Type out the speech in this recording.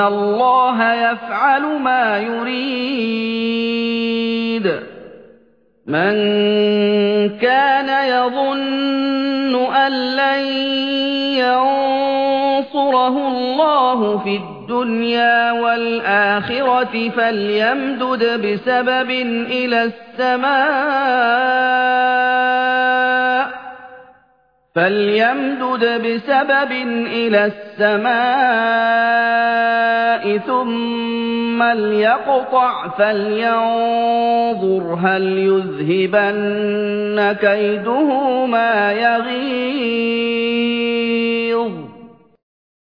الله يفعل ما يريد. من كان يظن أن لن ينصره الله في الدنيا والآخرة فليمدد بسبب إلى السماء. فليمدد بسبب إلى السماء. ثم ليقطع فلينظر هل يذهبن كيده ما يغير